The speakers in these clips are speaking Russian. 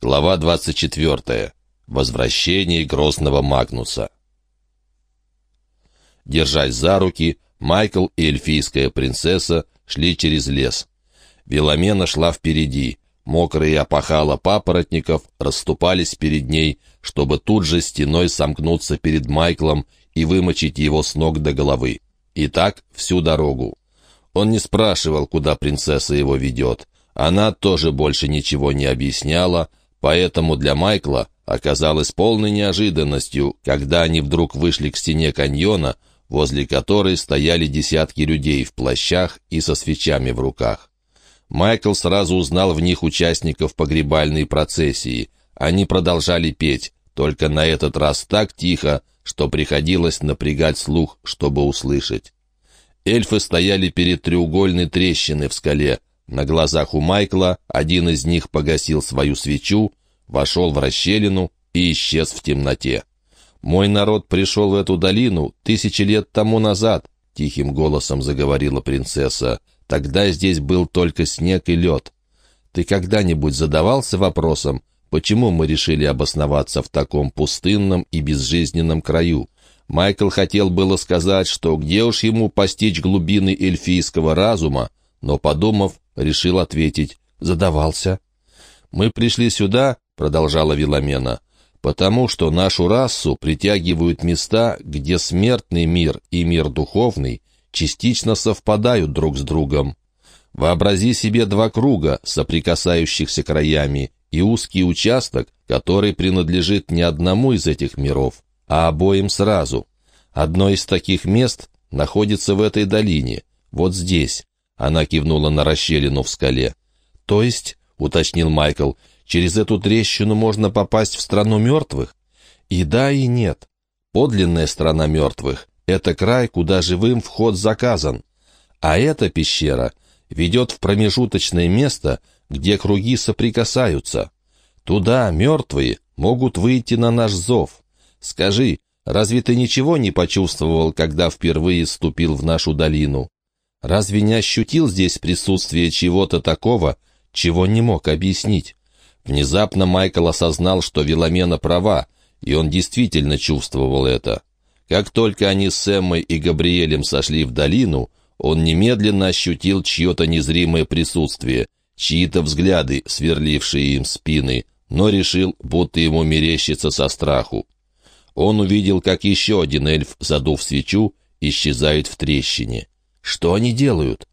Глава 24. Возвращение грозного Магнуса. Держась за руки, Майкл и эльфийская принцесса шли через лес. Веломена шла впереди. Мокрые опахала папоротников расступались перед ней, чтобы тут же стеной сомкнуться перед Майклом и вымочить его с ног до головы. И так всю дорогу. Он не спрашивал, куда принцесса его ведет. Она тоже больше ничего не объясняла, Поэтому для Майкла оказалось полной неожиданностью, когда они вдруг вышли к стене каньона, возле которой стояли десятки людей в плащах и со свечами в руках. Майкл сразу узнал в них участников погребальной процессии. Они продолжали петь, только на этот раз так тихо, что приходилось напрягать слух, чтобы услышать. Эльфы стояли перед треугольной трещиной в скале, на глазах у Майкла один из них погасил свою свечу, вошел в расщелину и исчез в темноте. «Мой народ пришел в эту долину тысячи лет тому назад», — тихим голосом заговорила принцесса. «Тогда здесь был только снег и лед. Ты когда-нибудь задавался вопросом, почему мы решили обосноваться в таком пустынном и безжизненном краю?» Майкл хотел было сказать, что где уж ему постичь глубины эльфийского разума, но, подумав, решил ответить. «Задавался». «Мы пришли сюда», — продолжала Виломена, «потому что нашу расу притягивают места, где смертный мир и мир духовный частично совпадают друг с другом. Вообрази себе два круга, соприкасающихся краями, и узкий участок, который принадлежит не одному из этих миров, а обоим сразу. Одно из таких мест находится в этой долине, вот здесь. Она кивнула на расщелину в скале. «То есть, — уточнил Майкл, — через эту трещину можно попасть в страну мертвых?» «И да, и нет. Подлинная страна мертвых — это край, куда живым вход заказан. А эта пещера ведет в промежуточное место, где круги соприкасаются. Туда мертвые могут выйти на наш зов. Скажи, разве ты ничего не почувствовал, когда впервые ступил в нашу долину?» Разве не ощутил здесь присутствие чего-то такого, чего не мог объяснить? Внезапно Майкл осознал, что Веломена права, и он действительно чувствовал это. Как только они с Эммой и Габриэлем сошли в долину, он немедленно ощутил чье-то незримое присутствие, чьи-то взгляды, сверлившие им спины, но решил, будто ему мерещится со страху. Он увидел, как еще один эльф, задув свечу, исчезает в трещине. Что они делают?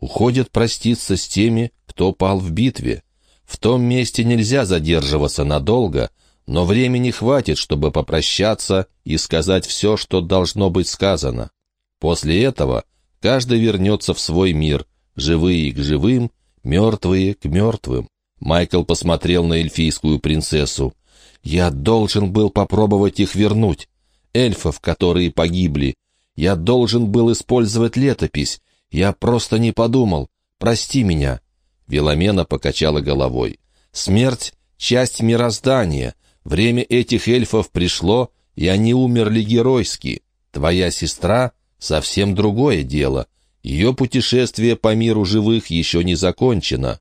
Уходят проститься с теми, кто пал в битве. В том месте нельзя задерживаться надолго, но времени хватит, чтобы попрощаться и сказать все, что должно быть сказано. После этого каждый вернется в свой мир, живые к живым, мертвые к мертвым. Майкл посмотрел на эльфийскую принцессу. «Я должен был попробовать их вернуть. Эльфов, которые погибли, я должен был использовать летопись. Я просто не подумал. Прости меня». Веломена покачала головой. «Смерть — часть мироздания. Время этих эльфов пришло, и они умерли геройски. Твоя сестра — совсем другое дело. Ее путешествие по миру живых еще не закончено».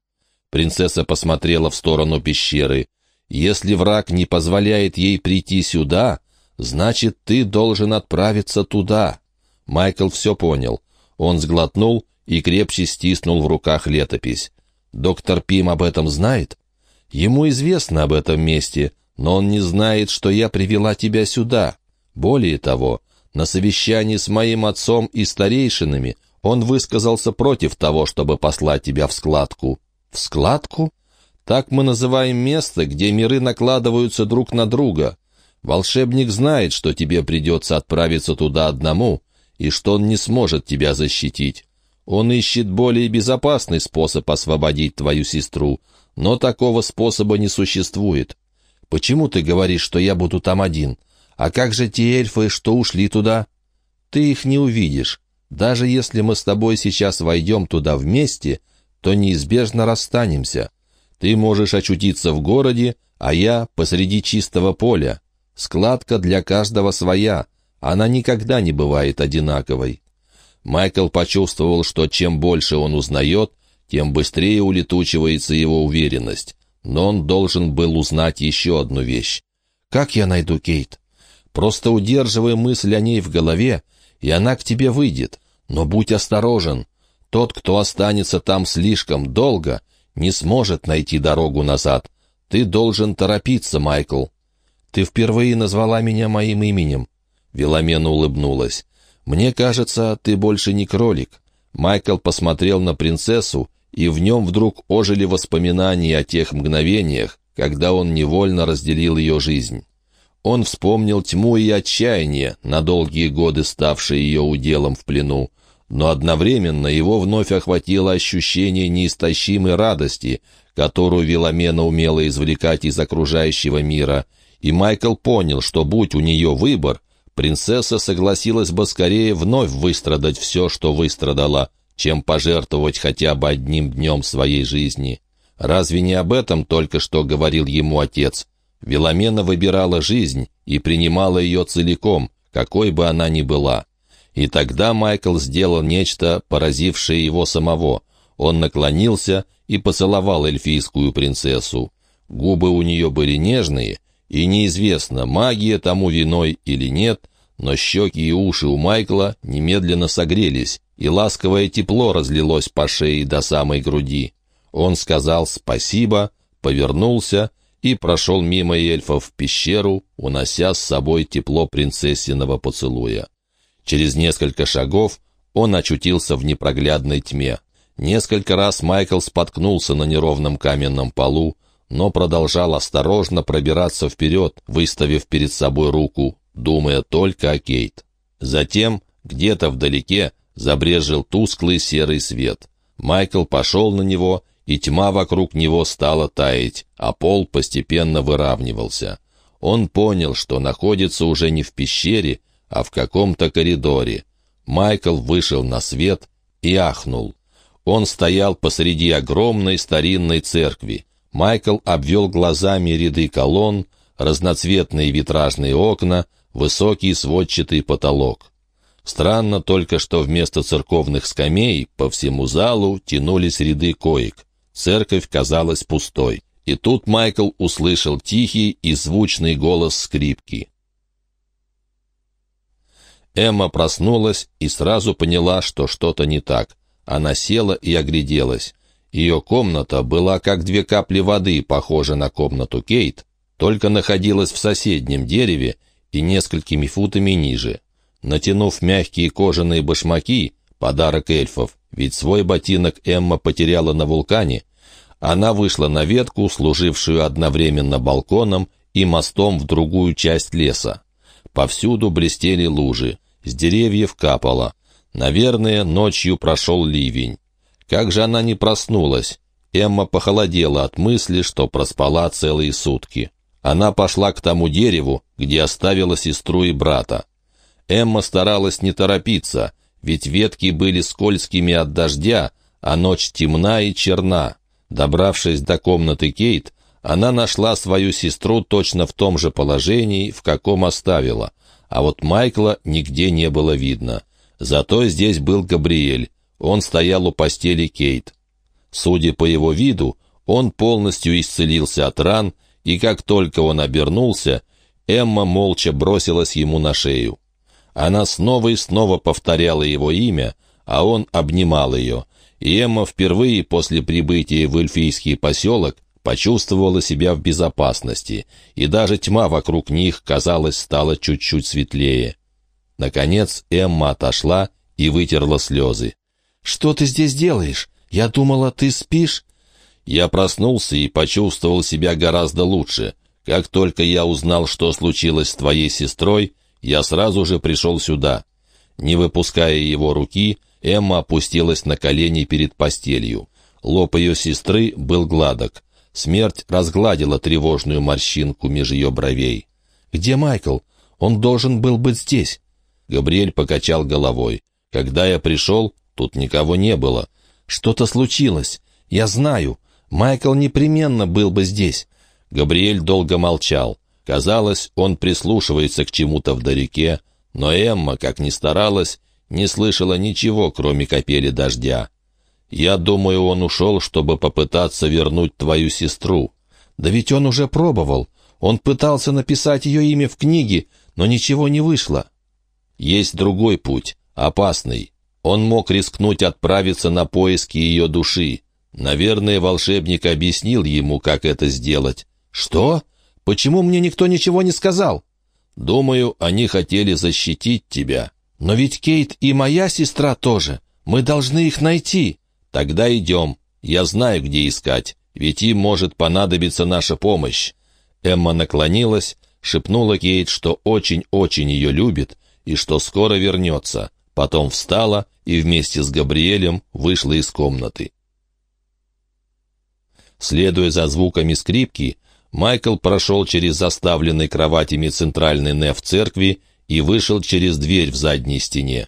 Принцесса посмотрела в сторону пещеры. «Если враг не позволяет ей прийти сюда, значит, ты должен отправиться туда». Майкл все понял. Он сглотнул и крепче стиснул в руках летопись. «Доктор Пим об этом знает?» «Ему известно об этом месте, но он не знает, что я привела тебя сюда. Более того, на совещании с моим отцом и старейшинами он высказался против того, чтобы послать тебя в складку». «В складку?» «Так мы называем место, где миры накладываются друг на друга. Волшебник знает, что тебе придется отправиться туда одному, и что он не сможет тебя защитить. Он ищет более безопасный способ освободить твою сестру, но такого способа не существует. Почему ты говоришь, что я буду там один? А как же те эльфы, что ушли туда? Ты их не увидишь. Даже если мы с тобой сейчас войдем туда вместе, то неизбежно расстанемся. Ты можешь очутиться в городе, а я посреди чистого поля. Складка для каждого своя, она никогда не бывает одинаковой. Майкл почувствовал, что чем больше он узнает, тем быстрее улетучивается его уверенность. но он должен был узнать еще одну вещь. «Как я найду Кейт?» «Просто удерживай мысль о ней в голове, и она к тебе выйдет. Но будь осторожен. Тот, кто останется там слишком долго, не сможет найти дорогу назад. Ты должен торопиться, Майкл». «Ты впервые назвала меня моим именем». Веломена улыбнулась. «Мне кажется, ты больше не кролик». Майкл посмотрел на принцессу, и в нем вдруг ожили воспоминания о тех мгновениях, когда он невольно разделил ее жизнь. Он вспомнил тьму и отчаяние, на долгие годы ставшие ее уделом в плену, но одновременно его вновь охватило ощущение неистощимой радости, которую Веломена умела извлекать из окружающего мира, и Майкл понял, что будь у нее выбор, принцесса согласилась бы скорее вновь выстрадать все, что выстрадала, чем пожертвовать хотя бы одним днем своей жизни. Разве не об этом только что говорил ему отец? Веломена выбирала жизнь и принимала ее целиком, какой бы она ни была. И тогда Майкл сделал нечто, поразившее его самого. Он наклонился и поцеловал эльфийскую принцессу. Губы у нее были нежные, и неизвестно, магия тому виной или нет, но щеки и уши у Майкла немедленно согрелись, и ласковое тепло разлилось по шее до самой груди. Он сказал «спасибо», повернулся и прошел мимо эльфов в пещеру, унося с собой тепло принцессиного поцелуя. Через несколько шагов он очутился в непроглядной тьме. Несколько раз Майкл споткнулся на неровном каменном полу, но продолжал осторожно пробираться вперед, выставив перед собой руку, думая только о Кейт. Затем, где-то вдалеке, забрежил тусклый серый свет. Майкл пошел на него и тьма вокруг него стала таять, а пол постепенно выравнивался. Он понял, что находится уже не в пещере, а в каком-то коридоре. Майкл вышел на свет и ахнул. Он стоял посреди огромной старинной церкви. Майкл обвел глазами ряды колонн, разноцветные витражные окна, высокий сводчатый потолок. Странно только, что вместо церковных скамей по всему залу тянулись ряды коек. Церковь казалась пустой. И тут Майкл услышал тихий и звучный голос скрипки. Эмма проснулась и сразу поняла, что что-то не так. Она села и огляделась. Ее комната была как две капли воды, похожа на комнату Кейт, только находилась в соседнем дереве и несколькими футами ниже. Натянув мягкие кожаные башмаки, подарок эльфов, ведь свой ботинок Эмма потеряла на вулкане, она вышла на ветку, служившую одновременно балконом и мостом в другую часть леса. Повсюду блестели лужи, с деревьев капало. Наверное, ночью прошел ливень. Как же она не проснулась? Эмма похолодела от мысли, что проспала целые сутки. Она пошла к тому дереву, где оставила сестру и брата. Эмма старалась не торопиться, ведь ветки были скользкими от дождя, а ночь темна и черна. Добравшись до комнаты Кейт, она нашла свою сестру точно в том же положении, в каком оставила, а вот Майкла нигде не было видно. Зато здесь был Габриэль, он стоял у постели Кейт. Судя по его виду, он полностью исцелился от ран, и как только он обернулся, Эмма молча бросилась ему на шею. Она снова и снова повторяла его имя, а он обнимал ее — и Эмма впервые после прибытия в эльфийский поселок почувствовала себя в безопасности, и даже тьма вокруг них, казалось, стала чуть-чуть светлее. Наконец Эмма отошла и вытерла слезы. «Что ты здесь делаешь? Я думала, ты спишь?» Я проснулся и почувствовал себя гораздо лучше. Как только я узнал, что случилось с твоей сестрой, я сразу же пришел сюда. Не выпуская его руки, Эмма опустилась на колени перед постелью. Лоб ее сестры был гладок. Смерть разгладила тревожную морщинку меж ее бровей. «Где Майкл? Он должен был быть здесь». Габриэль покачал головой. «Когда я пришел, тут никого не было». «Что-то случилось. Я знаю. Майкл непременно был бы здесь». Габриэль долго молчал. Казалось, он прислушивается к чему-то вдалеке, но Эмма, как ни старалась, не слышала ничего, кроме капели дождя. Я думаю, он ушел, чтобы попытаться вернуть твою сестру. Да ведь он уже пробовал. Он пытался написать ее имя в книге, но ничего не вышло. Есть другой путь, опасный. Он мог рискнуть отправиться на поиски ее души. Наверное, волшебник объяснил ему, как это сделать. «Что? Почему мне никто ничего не сказал?» «Думаю, они хотели защитить тебя». «Но ведь Кейт и моя сестра тоже. Мы должны их найти». «Тогда идем. Я знаю, где искать, ведь им может понадобиться наша помощь». Эмма наклонилась, шепнула Кейт, что очень-очень ее любит и что скоро вернется. Потом встала и вместе с Габриэлем вышла из комнаты. Следуя за звуками скрипки, Майкл прошел через заставленный кроватями центральный неф церкви и вышел через дверь в задней стене.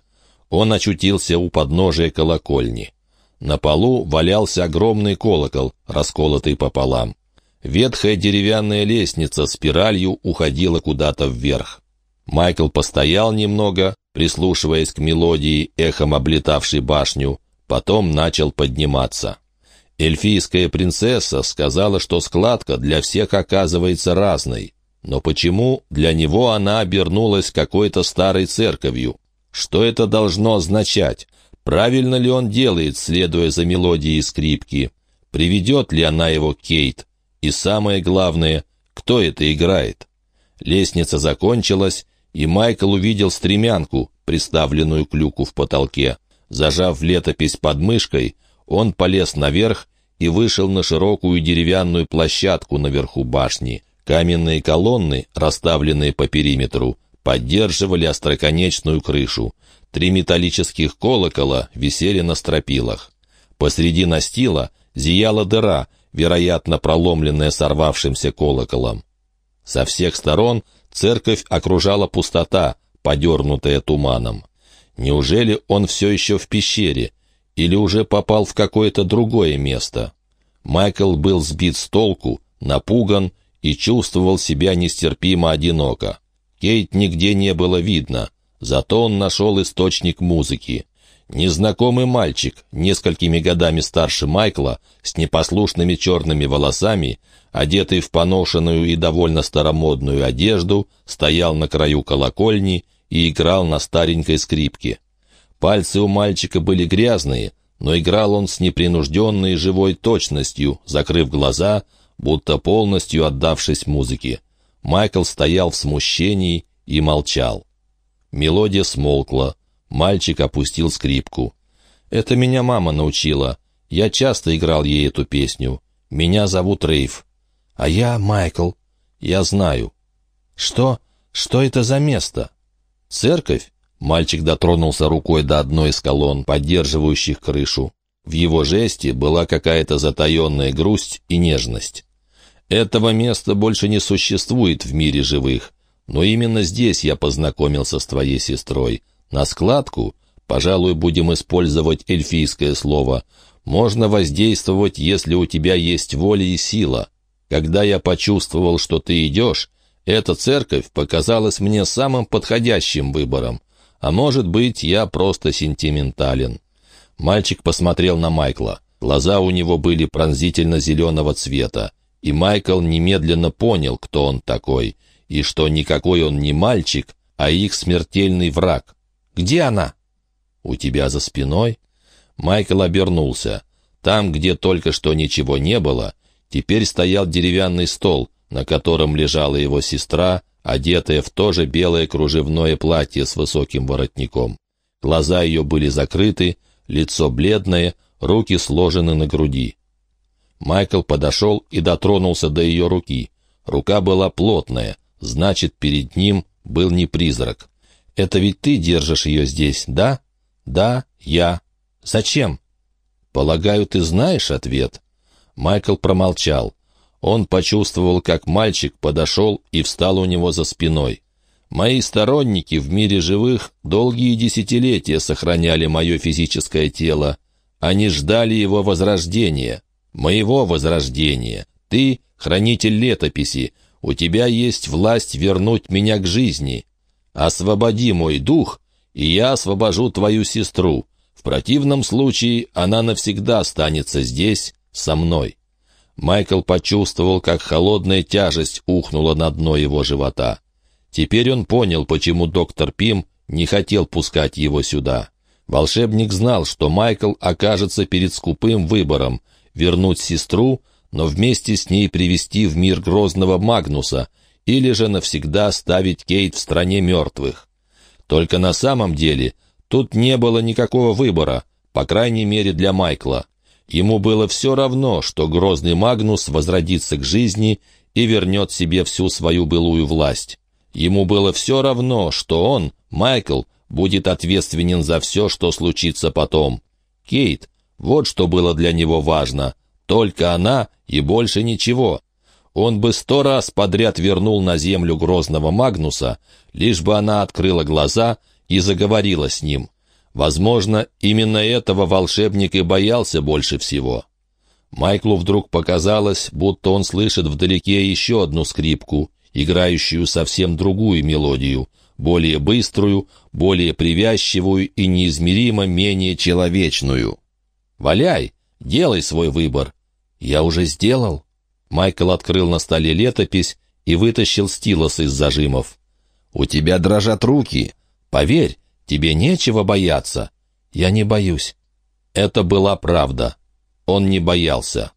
Он очутился у подножия колокольни. На полу валялся огромный колокол, расколотый пополам. Ветхая деревянная лестница спиралью уходила куда-то вверх. Майкл постоял немного, прислушиваясь к мелодии, эхом облетавшей башню, потом начал подниматься. Эльфийская принцесса сказала, что складка для всех оказывается разной. Но почему для него она обернулась какой-то старой церковью? Что это должно означать? Правильно ли он делает, следуя за мелодией скрипки? Приведет ли она его Кейт? И самое главное, кто это играет? Лестница закончилась, и Майкл увидел стремянку, приставленную к люку в потолке. Зажав летопись под мышкой, он полез наверх и вышел на широкую деревянную площадку наверху башни. Каменные колонны, расставленные по периметру, поддерживали остроконечную крышу. Три металлических колокола висели на стропилах. Посреди настила зияла дыра, вероятно, проломленная сорвавшимся колоколом. Со всех сторон церковь окружала пустота, подернутая туманом. Неужели он все еще в пещере? Или уже попал в какое-то другое место? Майкл был сбит с толку, напуган и чувствовал себя нестерпимо одиноко. Кейт нигде не было видно, зато он нашел источник музыки. Незнакомый мальчик, несколькими годами старше Майкла, с непослушными черными волосами, одетый в поношенную и довольно старомодную одежду, стоял на краю колокольни и играл на старенькой скрипке. Пальцы у мальчика были грязные, но играл он с непринужденной живой точностью, закрыв глаза, будто полностью отдавшись музыке. Майкл стоял в смущении и молчал. Мелодия смолкла. Мальчик опустил скрипку. «Это меня мама научила. Я часто играл ей эту песню. Меня зовут Рейв. А я Майкл. Я знаю». «Что? Что это за место?» «Церковь?» Мальчик дотронулся рукой до одной из колонн, поддерживающих крышу. В его жесте была какая-то затаенная грусть и нежность. «Этого места больше не существует в мире живых. Но именно здесь я познакомился с твоей сестрой. На складку, пожалуй, будем использовать эльфийское слово, можно воздействовать, если у тебя есть воля и сила. Когда я почувствовал, что ты идешь, эта церковь показалась мне самым подходящим выбором. А может быть, я просто сентиментален. Мальчик посмотрел на Майкла. Глаза у него были пронзительно зеленого цвета. И Майкл немедленно понял, кто он такой, и что никакой он не мальчик, а их смертельный враг. «Где она?» «У тебя за спиной?» Майкл обернулся. Там, где только что ничего не было, теперь стоял деревянный стол, на котором лежала его сестра, одетая в то же белое кружевное платье с высоким воротником. Глаза ее были закрыты, лицо бледное, руки сложены на груди. Майкл подошел и дотронулся до ее руки. Рука была плотная, значит, перед ним был не призрак. «Это ведь ты держишь ее здесь, да?» «Да, я». «Зачем?» «Полагаю, ты знаешь ответ?» Майкл промолчал. Он почувствовал, как мальчик подошел и встал у него за спиной. Мои сторонники в мире живых долгие десятилетия сохраняли мое физическое тело. Они ждали его возрождения, моего возрождения. Ты — хранитель летописи, у тебя есть власть вернуть меня к жизни. Освободи мой дух, и я освобожу твою сестру. В противном случае она навсегда останется здесь, со мной». Майкл почувствовал, как холодная тяжесть ухнула на дно его живота. Теперь он понял, почему доктор Пим не хотел пускать его сюда. Волшебник знал, что Майкл окажется перед скупым выбором — вернуть сестру, но вместе с ней привести в мир грозного Магнуса, или же навсегда оставить Кейт в стране мертвых. Только на самом деле тут не было никакого выбора, по крайней мере для Майкла. Ему было все равно, что грозный Магнус возродится к жизни и вернет себе всю свою былую власть. Ему было все равно, что он, Майкл, будет ответственен за все, что случится потом. Кейт, вот что было для него важно. Только она и больше ничего. Он бы сто раз подряд вернул на землю грозного Магнуса, лишь бы она открыла глаза и заговорила с ним. Возможно, именно этого волшебник и боялся больше всего. Майклу вдруг показалось, будто он слышит вдалеке еще одну скрипку, играющую совсем другую мелодию, более быструю, более привязчивую и неизмеримо менее человечную. «Валяй! Делай свой выбор!» «Я уже сделал!» Майкл открыл на столе летопись и вытащил стилос из зажимов. «У тебя дрожат руки. Поверь, Тебе нечего бояться». «Я не боюсь». Это была правда. Он не боялся.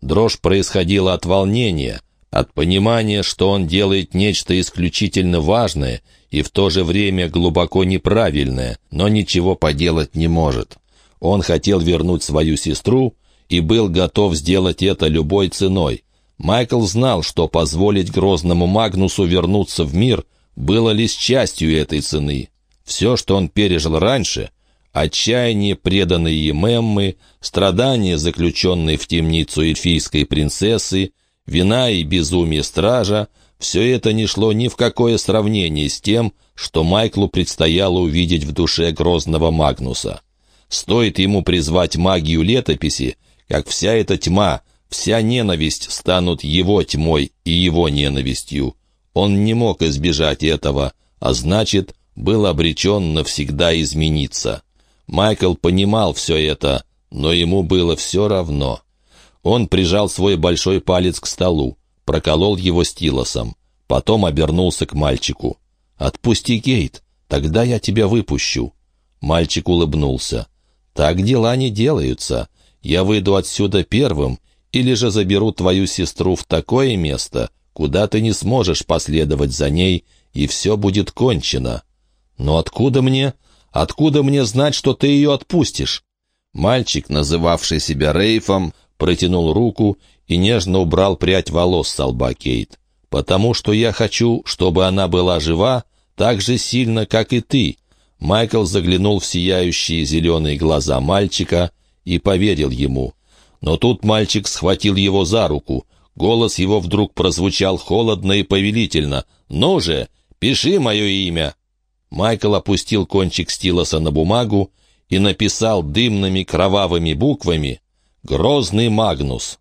Дрожь происходила от волнения, от понимания, что он делает нечто исключительно важное и в то же время глубоко неправильное, но ничего поделать не может. Он хотел вернуть свою сестру и был готов сделать это любой ценой. Майкл знал, что позволить грозному Магнусу вернуться в мир было лишь частью этой цены. Все, что он пережил раньше, отчаяние преданной ем Эммы, страдания, заключенные в темницу эльфийской принцессы, вина и безумие стража, все это не шло ни в какое сравнение с тем, что Майклу предстояло увидеть в душе грозного Магнуса. Стоит ему призвать магию летописи, как вся эта тьма, вся ненависть станут его тьмой и его ненавистью. Он не мог избежать этого, а значит, был обречен навсегда измениться. Майкл понимал все это, но ему было все равно. Он прижал свой большой палец к столу, проколол его стилосом, потом обернулся к мальчику. «Отпусти, Кейт, тогда я тебя выпущу». Мальчик улыбнулся. «Так дела не делаются. Я выйду отсюда первым, или же заберу твою сестру в такое место, куда ты не сможешь последовать за ней, и все будет кончено». «Но откуда мне? Откуда мне знать, что ты ее отпустишь?» Мальчик, называвший себя Рейфом, протянул руку и нежно убрал прядь волос с лба Кейт. «Потому что я хочу, чтобы она была жива так же сильно, как и ты». Майкл заглянул в сияющие зеленые глаза мальчика и поверил ему. Но тут мальчик схватил его за руку. Голос его вдруг прозвучал холодно и повелительно. «Ну же, пиши мое имя!» Майкл опустил кончик стилоса на бумагу и написал дымными кровавыми буквами «Грозный Магнус».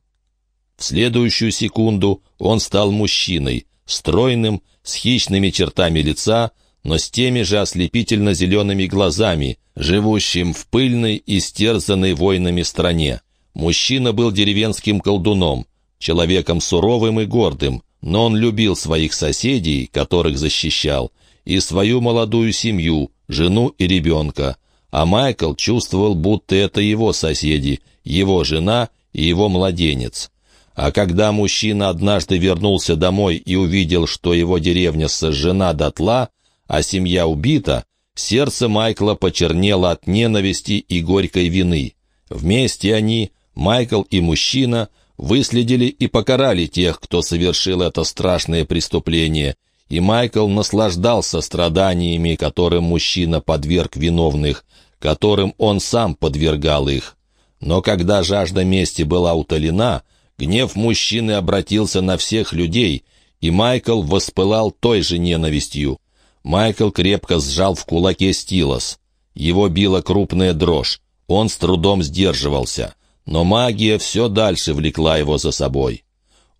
В следующую секунду он стал мужчиной, стройным, с хищными чертами лица, но с теми же ослепительно-зелеными глазами, живущим в пыльной и стерзанной войнами стране. Мужчина был деревенским колдуном, человеком суровым и гордым, но он любил своих соседей, которых защищал, и свою молодую семью, жену и ребенка, а Майкл чувствовал, будто это его соседи, его жена и его младенец. А когда мужчина однажды вернулся домой и увидел, что его деревня сожжена дотла, а семья убита, сердце Майкла почернело от ненависти и горькой вины. Вместе они, Майкл и мужчина, выследили и покарали тех, кто совершил это страшное преступление – и Майкл наслаждался страданиями, которым мужчина подверг виновных, которым он сам подвергал их. Но когда жажда мести была утолена, гнев мужчины обратился на всех людей, и Майкл воспылал той же ненавистью. Майкл крепко сжал в кулаке стилос. Его била крупная дрожь. Он с трудом сдерживался. Но магия все дальше влекла его за собой.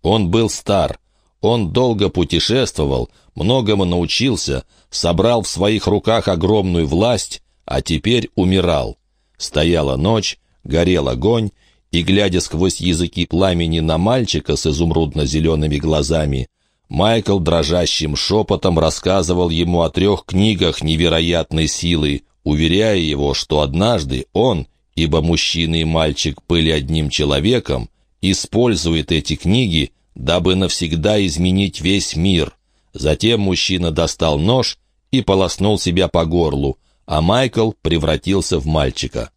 Он был стар. Он долго путешествовал, многому научился, собрал в своих руках огромную власть, а теперь умирал. Стояла ночь, горел огонь, и, глядя сквозь языки пламени на мальчика с изумрудно-зелеными глазами, Майкл дрожащим шепотом рассказывал ему о трех книгах невероятной силы, уверяя его, что однажды он, ибо мужчина и мальчик были одним человеком, использует эти книги, дабы навсегда изменить весь мир. Затем мужчина достал нож и полоснул себя по горлу, а Майкл превратился в мальчика.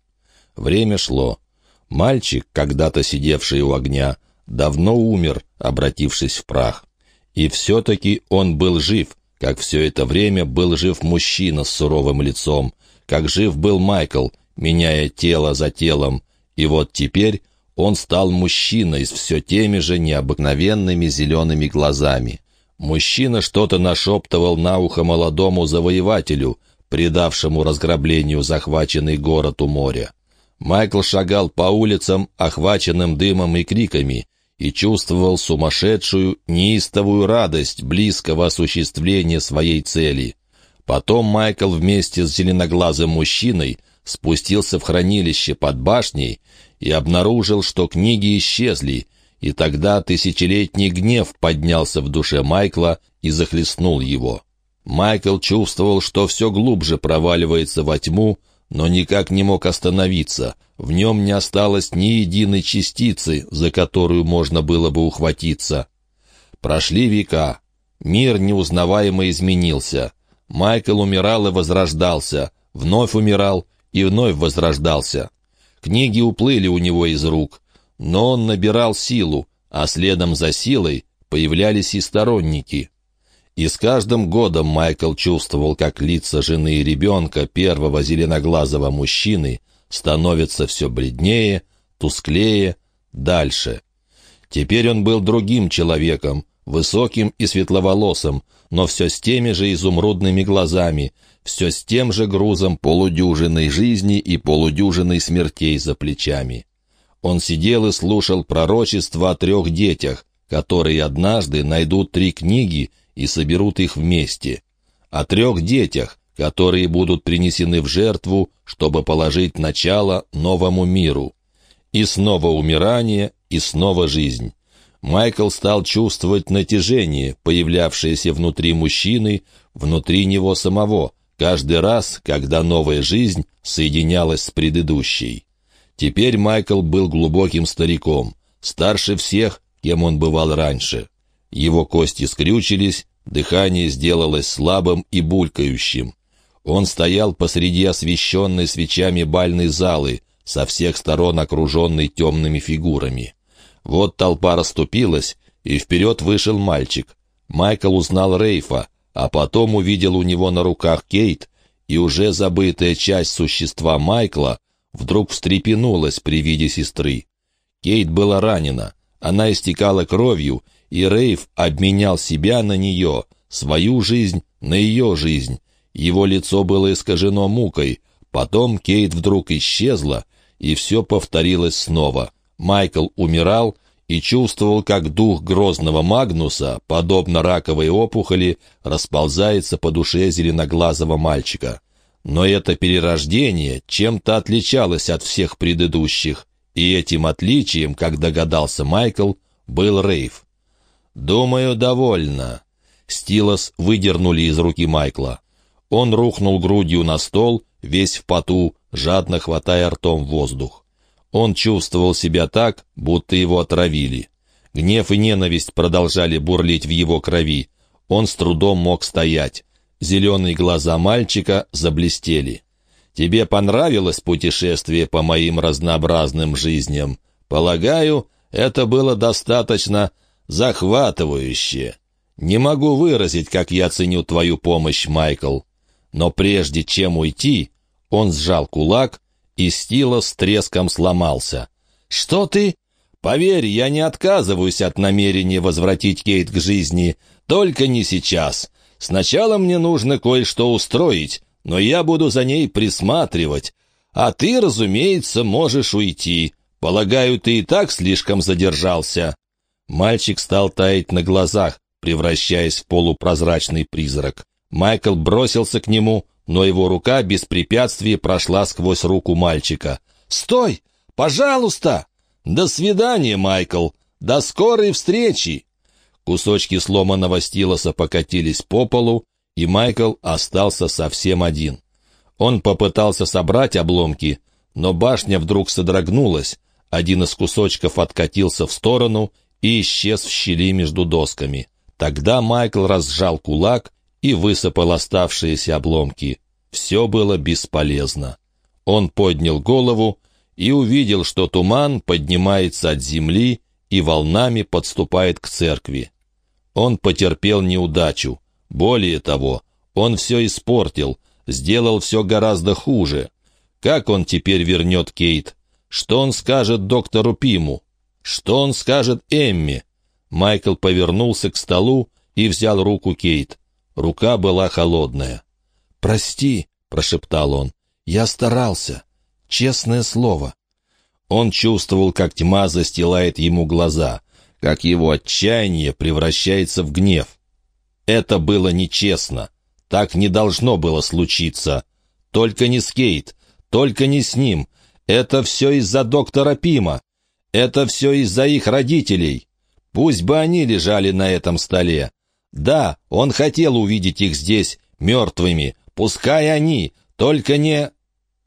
Время шло. Мальчик, когда-то сидевший у огня, давно умер, обратившись в прах. И все-таки он был жив, как все это время был жив мужчина с суровым лицом, как жив был Майкл, меняя тело за телом. И вот теперь он стал мужчиной с все теми же необыкновенными зелеными глазами. Мужчина что-то нашептывал на ухо молодому завоевателю, предавшему разграблению захваченный город у моря. Майкл шагал по улицам, охваченным дымом и криками, и чувствовал сумасшедшую, неистовую радость близкого осуществления своей цели. Потом Майкл вместе с зеленоглазым мужчиной спустился в хранилище под башней и обнаружил, что книги исчезли, и тогда тысячелетний гнев поднялся в душе Майкла и захлестнул его. Майкл чувствовал, что все глубже проваливается во тьму, но никак не мог остановиться. В нем не осталось ни единой частицы, за которую можно было бы ухватиться. Прошли века. Мир неузнаваемо изменился. Майкл умирал и возрождался, вновь умирал и вновь возрождался. Книги уплыли у него из рук, но он набирал силу, а следом за силой появлялись и сторонники. И с каждым годом Майкл чувствовал, как лица жены и ребенка первого зеленоглазого мужчины становятся все бледнее, тусклее, дальше. Теперь он был другим человеком, высоким и светловолосым, но все с теми же изумрудными глазами, все с тем же грузом полудюжиной жизни и полудюжиной смертей за плечами. Он сидел и слушал пророчества о трех детях, которые однажды найдут три книги и соберут их вместе. О трех детях, которые будут принесены в жертву, чтобы положить начало новому миру. И снова умирание, и снова жизнь. Майкл стал чувствовать натяжение, появлявшееся внутри мужчины, внутри него самого, каждый раз, когда новая жизнь соединялась с предыдущей. Теперь Майкл был глубоким стариком, старше всех, кем он бывал раньше. Его кости скрючились, дыхание сделалось слабым и булькающим. Он стоял посреди освещенной свечами бальной залы, со всех сторон окруженной темными фигурами. Вот толпа расступилась, и вперед вышел мальчик. Майкл узнал Рейфа, а потом увидел у него на руках Кейт, и уже забытая часть существа Майкла вдруг встрепенулась при виде сестры. Кейт была ранена, она истекала кровью, и Рейв обменял себя на нее, свою жизнь на ее жизнь. Его лицо было искажено мукой. Потом Кейт вдруг исчезла, и все повторилось снова. Майкл умирал, и чувствовал, как дух грозного Магнуса, подобно раковой опухоли, расползается по душе зеленоглазого мальчика. Но это перерождение чем-то отличалось от всех предыдущих, и этим отличием, как догадался Майкл, был Рейв. «Думаю, довольно». Стилос выдернули из руки Майкла. Он рухнул грудью на стол, весь в поту, жадно хватая ртом воздух. Он чувствовал себя так, будто его отравили. Гнев и ненависть продолжали бурлить в его крови. Он с трудом мог стоять. Зеленые глаза мальчика заблестели. «Тебе понравилось путешествие по моим разнообразным жизням? Полагаю, это было достаточно захватывающе. Не могу выразить, как я ценю твою помощь, Майкл. Но прежде чем уйти, он сжал кулак и Стила с треском сломался. «Что ты?» «Поверь, я не отказываюсь от намерения возвратить Кейт к жизни, только не сейчас. Сначала мне нужно кое-что устроить, но я буду за ней присматривать. А ты, разумеется, можешь уйти. Полагаю, ты и так слишком задержался». Мальчик стал таять на глазах, превращаясь в полупрозрачный призрак. Майкл бросился к нему, но его рука без препятствий прошла сквозь руку мальчика. «Стой! Пожалуйста!» «До свидания, Майкл! До скорой встречи!» Кусочки сломанного стилоса покатились по полу, и Майкл остался совсем один. Он попытался собрать обломки, но башня вдруг содрогнулась, один из кусочков откатился в сторону и исчез в щели между досками. Тогда Майкл разжал кулак и высыпал оставшиеся обломки. Все было бесполезно. Он поднял голову и увидел, что туман поднимается от земли и волнами подступает к церкви. Он потерпел неудачу. Более того, он все испортил, сделал все гораздо хуже. Как он теперь вернет Кейт? Что он скажет доктору Пиму? Что он скажет Эмми? Майкл повернулся к столу и взял руку Кейт. Рука была холодная. «Прости», — прошептал он, — «я старался. Честное слово». Он чувствовал, как тьма застилает ему глаза, как его отчаяние превращается в гнев. Это было нечестно. Так не должно было случиться. Только не с Кейт, только не с ним. Это все из-за доктора Пима. Это все из-за их родителей. Пусть бы они лежали на этом столе. Да, он хотел увидеть их здесь, мертвыми. Пускай они, только не...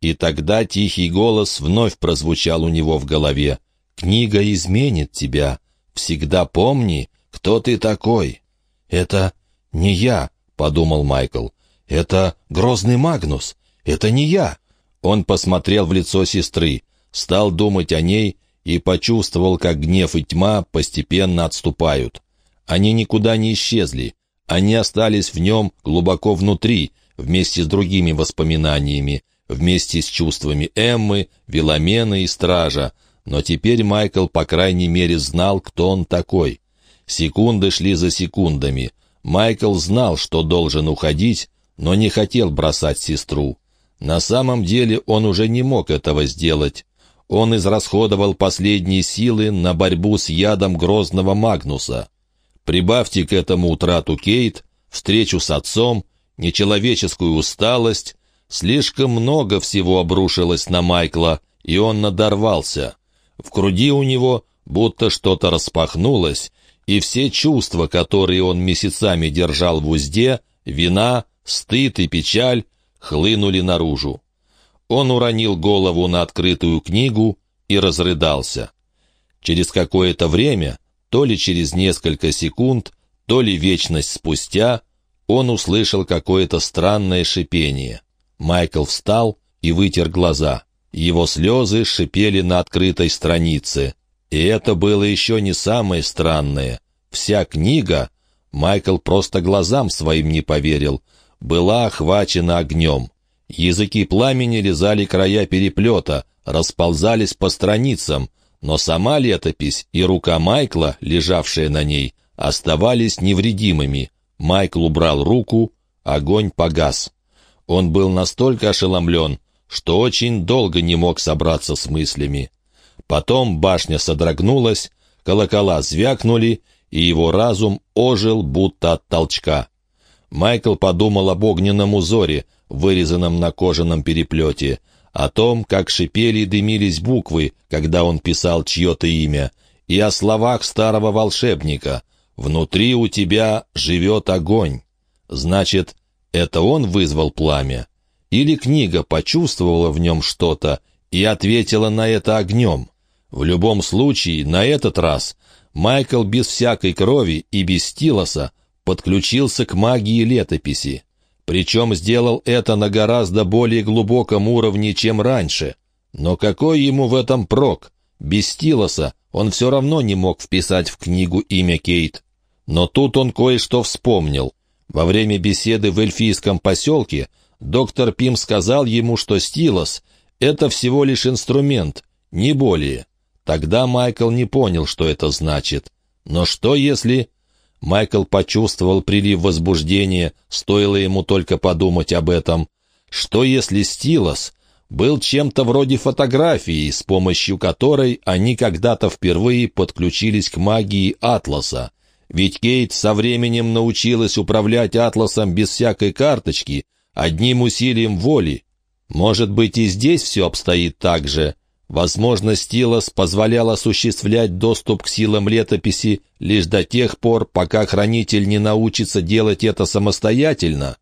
И тогда тихий голос вновь прозвучал у него в голове. «Книга изменит тебя. Всегда помни, кто ты такой». «Это не я», — подумал Майкл. «Это грозный Магнус. Это не я». Он посмотрел в лицо сестры, стал думать о ней и почувствовал, как гнев и тьма постепенно отступают. Они никуда не исчезли. Они остались в нем глубоко внутри, вместе с другими воспоминаниями, вместе с чувствами Эммы, Веломена и Стража, но теперь Майкл, по крайней мере, знал, кто он такой. Секунды шли за секундами. Майкл знал, что должен уходить, но не хотел бросать сестру. На самом деле он уже не мог этого сделать. Он израсходовал последние силы на борьбу с ядом грозного Магнуса. Прибавьте к этому утрату Кейт, встречу с отцом, нечеловеческую усталость, Слишком много всего обрушилось на Майкла, и он надорвался. В груди у него будто что-то распахнулось, и все чувства, которые он месяцами держал в узде, вина, стыд и печаль, хлынули наружу. Он уронил голову на открытую книгу и разрыдался. Через какое-то время, то ли через несколько секунд, то ли вечность спустя, он услышал какое-то странное шипение. Майкл встал и вытер глаза. Его слезы шипели на открытой странице. И это было еще не самое странное. Вся книга, Майкл просто глазам своим не поверил, была охвачена огнем. Языки пламени лизали края переплета, расползались по страницам, но сама летопись и рука Майкла, лежавшая на ней, оставались невредимыми. Майкл убрал руку, огонь погас. Он был настолько ошеломлен, что очень долго не мог собраться с мыслями. Потом башня содрогнулась, колокола звякнули, и его разум ожил будто от толчка. Майкл подумал об огненном узоре, вырезанном на кожаном переплете, о том, как шипели и дымились буквы, когда он писал чье-то имя, и о словах старого волшебника «Внутри у тебя живет огонь». Значит, это он вызвал пламя? Или книга почувствовала в нем что-то и ответила на это огнем? В любом случае, на этот раз Майкл без всякой крови и без стилоса подключился к магии летописи. Причем сделал это на гораздо более глубоком уровне, чем раньше. Но какой ему в этом прок? Без стилоса он все равно не мог вписать в книгу имя Кейт. Но тут он кое-что вспомнил. Во время беседы в эльфийском поселке доктор Пим сказал ему, что стилос — это всего лишь инструмент, не более. Тогда Майкл не понял, что это значит. Но что если... Майкл почувствовал прилив возбуждения, стоило ему только подумать об этом. Что если стилос был чем-то вроде фотографии, с помощью которой они когда-то впервые подключились к магии Атласа? Ведь Кейт со временем научилась управлять атласом без всякой карточки, одним усилием воли. Может быть, и здесь все обстоит так же. Возможно, стилос позволял осуществлять доступ к силам летописи лишь до тех пор, пока хранитель не научится делать это самостоятельно.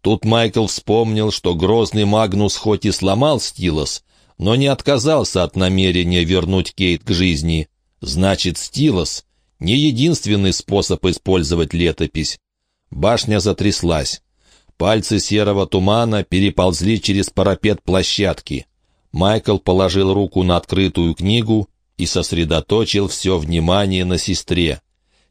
Тут Майкл вспомнил, что грозный Магнус хоть и сломал стилос, но не отказался от намерения вернуть Кейт к жизни. Значит, стилос — не единственный способ использовать летопись. Башня затряслась. Пальцы серого тумана переползли через парапет площадки. Майкл положил руку на открытую книгу и сосредоточил все внимание на сестре.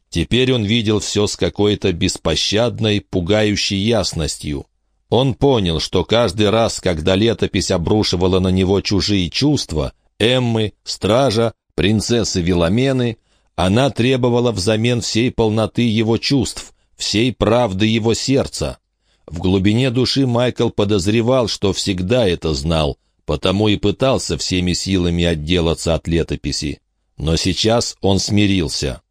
Теперь он видел все с какой-то беспощадной, пугающей ясностью. Он понял, что каждый раз, когда летопись обрушивала на него чужие чувства, Эммы, Стража, принцессы Виломены, она требовала взамен всей полноты его чувств, всей правды его сердца. В глубине души Майкл подозревал, что всегда это знал, потому и пытался всеми силами отделаться от летописи. Но сейчас он смирился.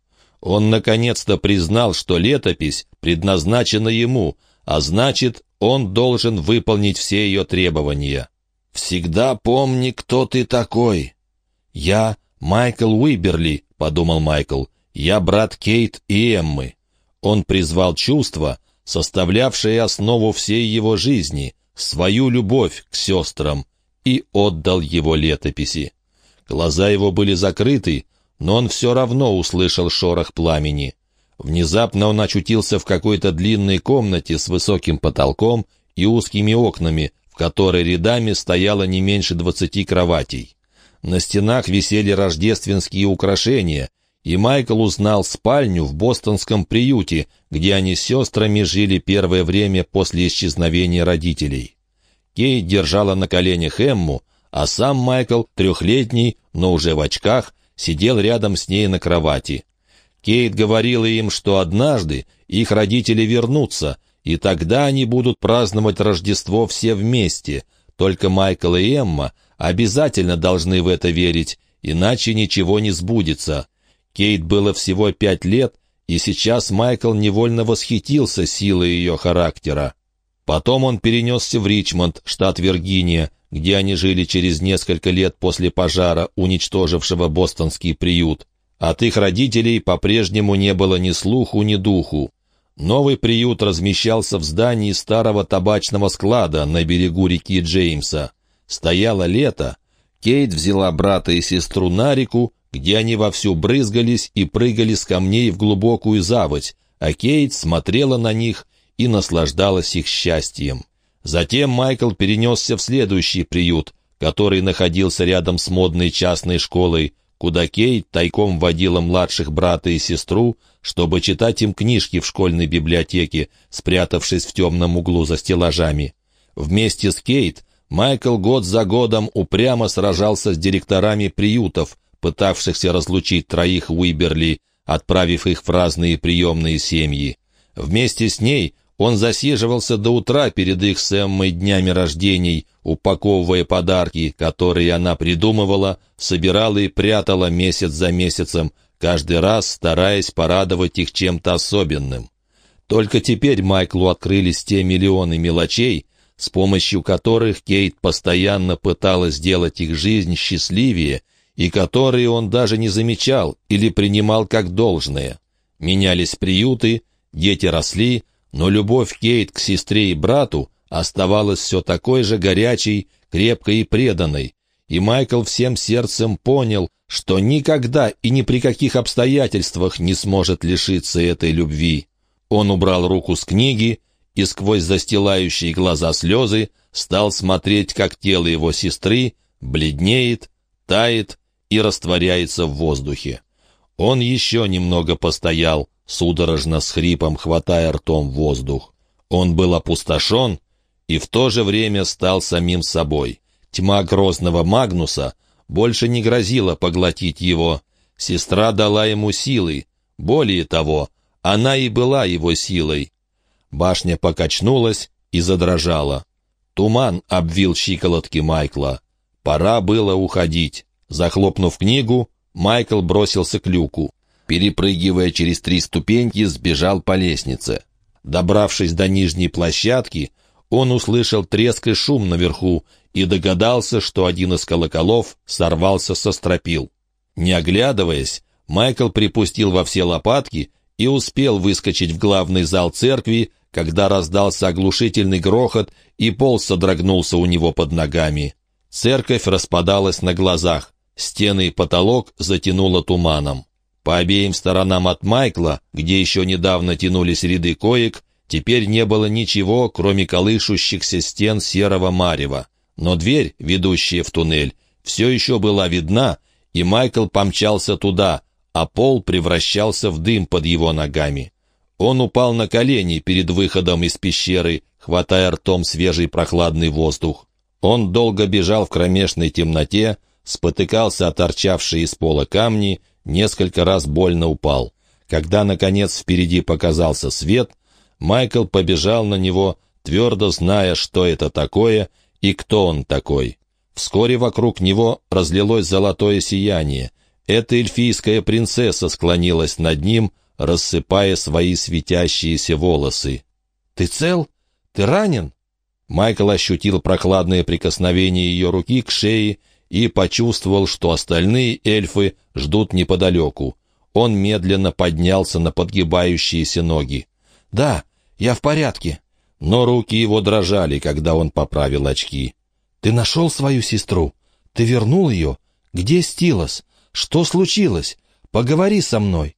Он наконец-то признал, что летопись предназначена ему, а значит, он должен выполнить все ее требования. «Всегда помни, кто ты такой». «Я Майкл Уиберли», — подумал Майкл. «Я брат Кейт и Эммы». Он призвал чувства, составлявшие основу всей его жизни, свою любовь к сестрам, и отдал его летописи. Глаза его были закрыты, но он все равно услышал шорох пламени. Внезапно он очутился в какой-то длинной комнате с высоким потолком и узкими окнами, в которой рядами стояло не меньше двадцати кроватей. На стенах висели рождественские украшения, и Майкл узнал спальню в бостонском приюте, где они с сестрами жили первое время после исчезновения родителей. Кейт держала на коленях Эмму, а сам Майкл, трехлетний, но уже в очках, сидел рядом с ней на кровати. Кейт говорила им, что однажды их родители вернутся, и тогда они будут праздновать Рождество все вместе. Только Майкл и Эмма обязательно должны в это верить, иначе ничего не сбудется. Кейт было всего пять лет, и сейчас Майкл невольно восхитился силой ее характера. Потом он перенесся в Ричмонд, штат Виргиния, где они жили через несколько лет после пожара, уничтожившего бостонский приют. От их родителей по-прежнему не было ни слуху, ни духу. Новый приют размещался в здании старого табачного склада на берегу реки Джеймса. Стояло лето. Кейт взяла брата и сестру на реку, где они вовсю брызгались и прыгали с камней в глубокую заводь, а Кейт смотрела на них и наслаждалась их счастьем. Затем Майкл перенесся в следующий приют, который находился рядом с модной частной школой, куда Кейт тайком водила младших брата и сестру, чтобы читать им книжки в школьной библиотеке, спрятавшись в темном углу за стеллажами. Вместе с Кейт Майкл год за годом упрямо сражался с директорами приютов, пытавшихся разлучить троих Уиберли, отправив их в разные приемные семьи. Вместе с ней он засиживался до утра перед их с Эммой днями рождений, упаковывая подарки, которые она придумывала, собирала и прятала месяц за месяцем, каждый раз стараясь порадовать их чем-то особенным. Только теперь Майклу открылись те миллионы мелочей, с помощью которых Кейт постоянно пыталась сделать их жизнь счастливее, и которые он даже не замечал или принимал как должное. Менялись приюты, дети росли, но любовь Кейт к сестре и брату оставалась все такой же горячей, крепкой и преданной, и Майкл всем сердцем понял, что никогда и ни при каких обстоятельствах не сможет лишиться этой любви. Он убрал руку с книги и сквозь застилающие глаза слезы стал смотреть, как тело его сестры бледнеет, тает и растворяется в воздухе. Он еще немного постоял, судорожно с хрипом хватая ртом воздух. Он был опустошен и в то же время стал самим собой. Тьма грозного Магнуса больше не грозила поглотить его. Сестра дала ему силы. Более того, она и была его силой. Башня покачнулась и задрожала. Туман обвил щиколотки Майкла. Пора было уходить. Захлопнув книгу, Майкл бросился к люку перепрыгивая через три ступеньки, сбежал по лестнице. Добравшись до нижней площадки, он услышал треск и шум наверху и догадался, что один из колоколов сорвался со стропил. Не оглядываясь, Майкл припустил во все лопатки и успел выскочить в главный зал церкви, когда раздался оглушительный грохот, и пол содрогнулся у него под ногами. Церковь распадалась на глазах, стены и потолок затянуло туманом. По обеим сторонам от Майкла, где еще недавно тянулись ряды коек, теперь не было ничего, кроме колышущихся стен серого марева. Но дверь, ведущая в туннель, все еще была видна, и Майкл помчался туда, а пол превращался в дым под его ногами. Он упал на колени перед выходом из пещеры, хватая ртом свежий прохладный воздух. Он долго бежал в кромешной темноте, спотыкался о торчавшие из пола камни, несколько раз больно упал. Когда, наконец, впереди показался свет, Майкл побежал на него, твердо зная, что это такое и кто он такой. Вскоре вокруг него разлилось золотое сияние — эта эльфийская принцесса склонилась над ним, рассыпая свои светящиеся волосы. «Ты цел? Ты ранен?» Майкл ощутил прохладное прикосновение ее руки к шее и почувствовал, что остальные эльфы ждут неподалеку. Он медленно поднялся на подгибающиеся ноги. «Да, я в порядке». Но руки его дрожали, когда он поправил очки. «Ты нашел свою сестру? Ты вернул ее? Где Стилос? Что случилось? Поговори со мной».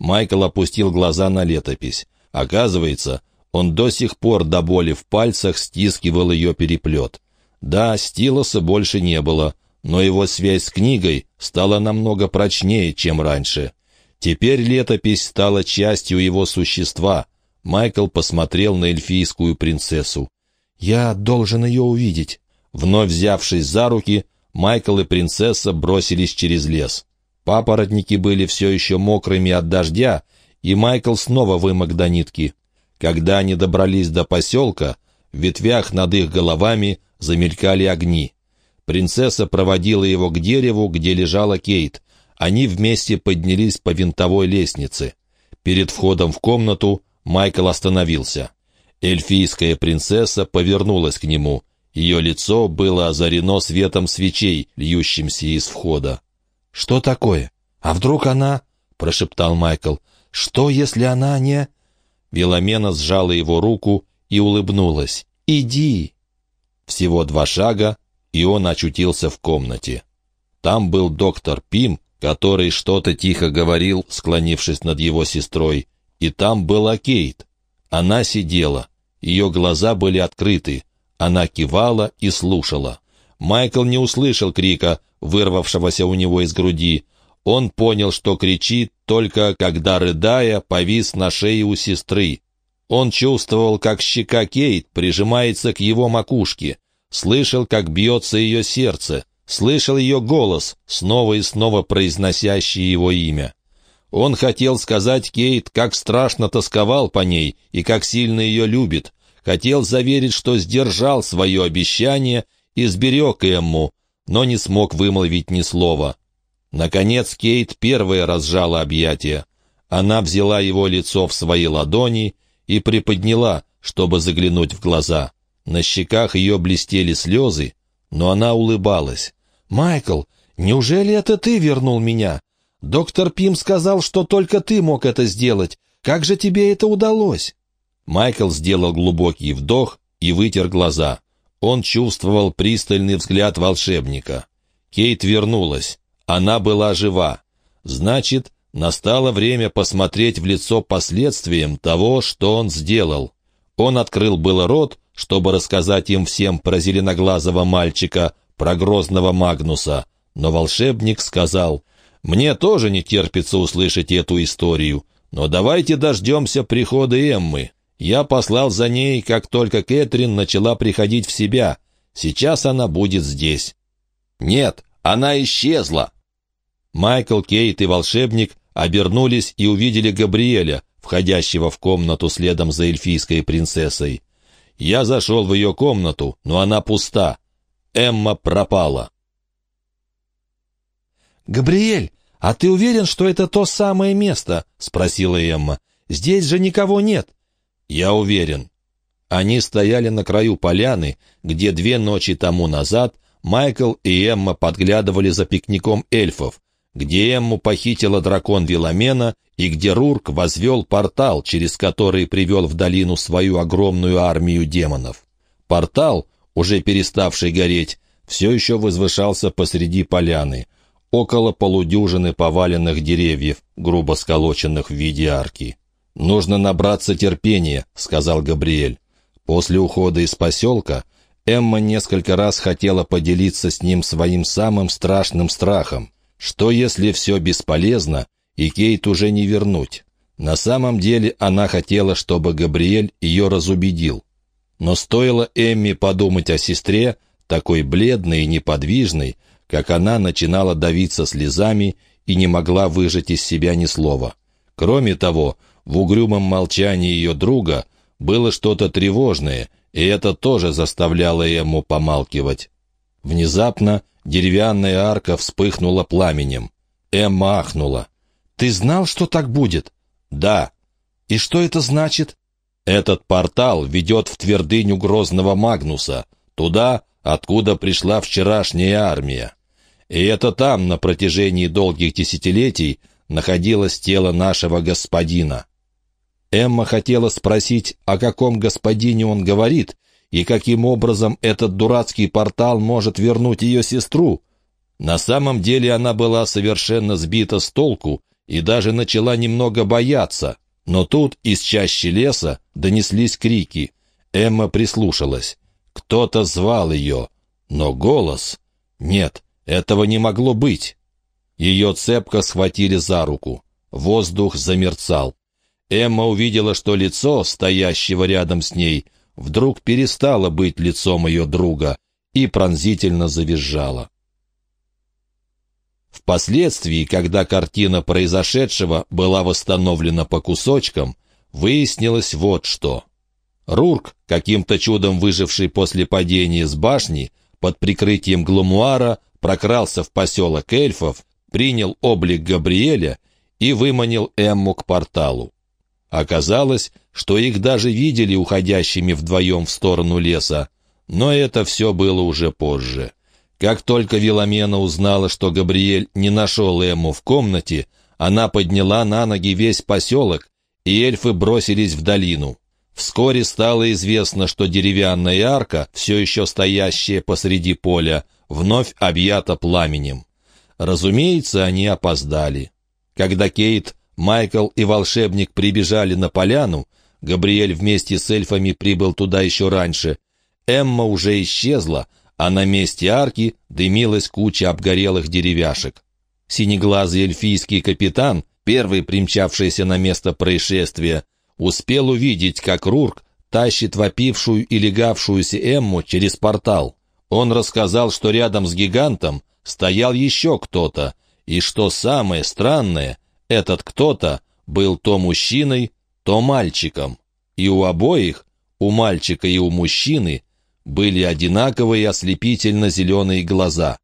Майкл опустил глаза на летопись. Оказывается, он до сих пор до боли в пальцах стискивал ее переплет. Да, стилоса больше не было, но его связь с книгой стала намного прочнее, чем раньше. Теперь летопись стала частью его существа. Майкл посмотрел на эльфийскую принцессу. «Я должен ее увидеть». Вновь взявшись за руки, Майкл и принцесса бросились через лес. Папоротники были все еще мокрыми от дождя, и Майкл снова вымок до нитки. Когда они добрались до поселка, в ветвях над их головами замелькали огни. Принцесса проводила его к дереву, где лежала Кейт. Они вместе поднялись по винтовой лестнице. Перед входом в комнату Майкл остановился. Эльфийская принцесса повернулась к нему — ее лицо было озарено светом свечей, льющимся из входа. «Что такое? А вдруг она...» — прошептал Майкл. «Что, если она не...» Веломена сжала его руку и улыбнулась. «Иди!» Всего два шага, и он очутился в комнате. Там был доктор Пим, который что-то тихо говорил, склонившись над его сестрой. И там была Кейт. Она сидела. Ее глаза были открыты, она кивала и слушала. Майкл не услышал крика, вырвавшегося у него из груди. Он понял, что кричит только когда, рыдая, повис на шее у сестры. Он чувствовал, как щека Кейт прижимается к его макушке, слышал, как бьется ее сердце, слышал ее голос, снова и снова произносящий его имя. Он хотел сказать Кейт, как страшно тосковал по ней и как сильно ее любит, хотел заверить, что сдержал свое обещание и сберег Эмму, но не смог вымолвить ни слова. Наконец Кейт первая разжала объятия. Она взяла его лицо в свои ладони и приподняла, чтобы заглянуть в глаза. На щеках ее блестели слезы, но она улыбалась. «Майкл, неужели это ты вернул меня? Доктор Пим сказал, что только ты мог это сделать. Как же тебе это удалось?» Майкл сделал глубокий вдох и вытер глаза. Он чувствовал пристальный взгляд волшебника. Кейт вернулась. Она была жива. Значит, настало время посмотреть в лицо последствиям того, что он сделал. Он открыл было рот, чтобы рассказать им всем про зеленоглазого мальчика, про грозного Магнуса. Но волшебник сказал, «Мне тоже не терпится услышать эту историю, но давайте дождемся прихода Эммы. Я послал за ней, как только Кэтрин начала приходить в себя. Сейчас она будет здесь». «Нет, она исчезла!» Майкл, Кейт и волшебник обернулись и увидели Габриэля, входящего в комнату следом за эльфийской принцессой. Я зашел в ее комнату, но она пуста. Эмма пропала. «Габриэль, а ты уверен, что это то самое место?» — спросила Эмма. «Здесь же никого нет». «Я уверен». Они стояли на краю поляны, где две ночи тому назад Майкл и Эмма подглядывали за пикником эльфов, где Эмму похитила дракон Виламена и где Рурк возвел портал, через который привел в долину свою огромную армию демонов. Портал, уже переставший гореть, все еще возвышался посреди поляны, около полудюжины поваленных деревьев, грубо сколоченных в виде арки. «Нужно набраться терпения», — сказал Габриэль. После ухода из поселка Эмма несколько раз хотела поделиться с ним своим самым страшным страхом. Что если все бесполезно, и Кейт уже не вернуть? На самом деле она хотела, чтобы Габриэль ее разубедил. Но стоило Эмми подумать о сестре, такой бледной и неподвижной, как она начинала давиться слезами и не могла выжать из себя ни слова. Кроме того, в угрюмом молчании ее друга было что-то тревожное, и это тоже заставляло ему помалкивать. Внезапно деревянная арка вспыхнула пламенем. Эмма ахнула. «Ты знал, что так будет?» «Да». «И что это значит?» «Этот портал ведет в твердыню Грозного Магнуса, туда, откуда пришла вчерашняя армия. И это там, на протяжении долгих десятилетий, находилось тело нашего господина. Эмма хотела спросить, о каком господине он говорит, и каким образом этот дурацкий портал может вернуть ее сестру. На самом деле она была совершенно сбита с толку и даже начала немного бояться. Но тут из чащи леса донеслись крики. Эмма прислушалась. Кто-то звал ее, но голос... Нет, этого не могло быть. Ее цепко схватили за руку. Воздух замерцал. Эмма увидела, что лицо, стоящего рядом с ней, вдруг перестало быть лицом ее друга и пронзительно завизжала. Впоследствии, когда картина произошедшего была восстановлена по кусочкам, выяснилось вот что. Рурк, каким-то чудом выживший после падения с башни, под прикрытием Глумуара прокрался в поселок эльфов, принял облик Габриэля и выманил Эмму к порталу. Оказалось, что их даже видели уходящими вдвоем в сторону леса, но это все было уже позже. Как только Виломена узнала, что Габриэль не нашел Эмму в комнате, она подняла на ноги весь поселок, и эльфы бросились в долину. Вскоре стало известно, что деревянная арка, все еще стоящая посреди поля, вновь объята пламенем. Разумеется, они опоздали. Когда Кейт Майкл и волшебник прибежали на поляну, Габриэль вместе с эльфами прибыл туда еще раньше. Эмма уже исчезла, а на месте арки дымилась куча обгорелых деревяшек. Синеглазый эльфийский капитан, первый примчавшийся на место происшествия, успел увидеть, как Рурк тащит вопившую и легавшуюся Эмму через портал. Он рассказал, что рядом с гигантом стоял еще кто-то, и что самое странное — этот кто-то был то мужчиной, то мальчиком, и у обоих, у мальчика и у мужчины, были одинаковые ослепительно-зеленые глаза.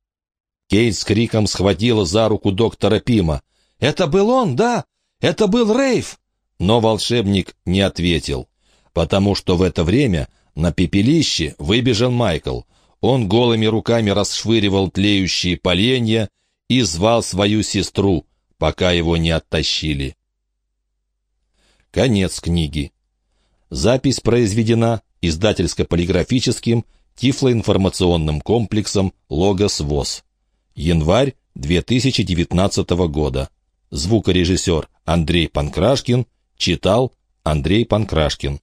Кейт с криком схватила за руку доктора Пима. «Это был он, да! Это был Рейв!» Но волшебник не ответил, потому что в это время на пепелище выбежал Майкл. Он голыми руками расшвыривал тлеющие поленья и звал свою сестру, пока его не оттащили. Конец книги. Запись произведена издательско-полиграфическим тифлоинформационным комплексом «Логос ВОЗ». Январь 2019 года. Звукорежиссер Андрей Панкрашкин читал Андрей Панкрашкин.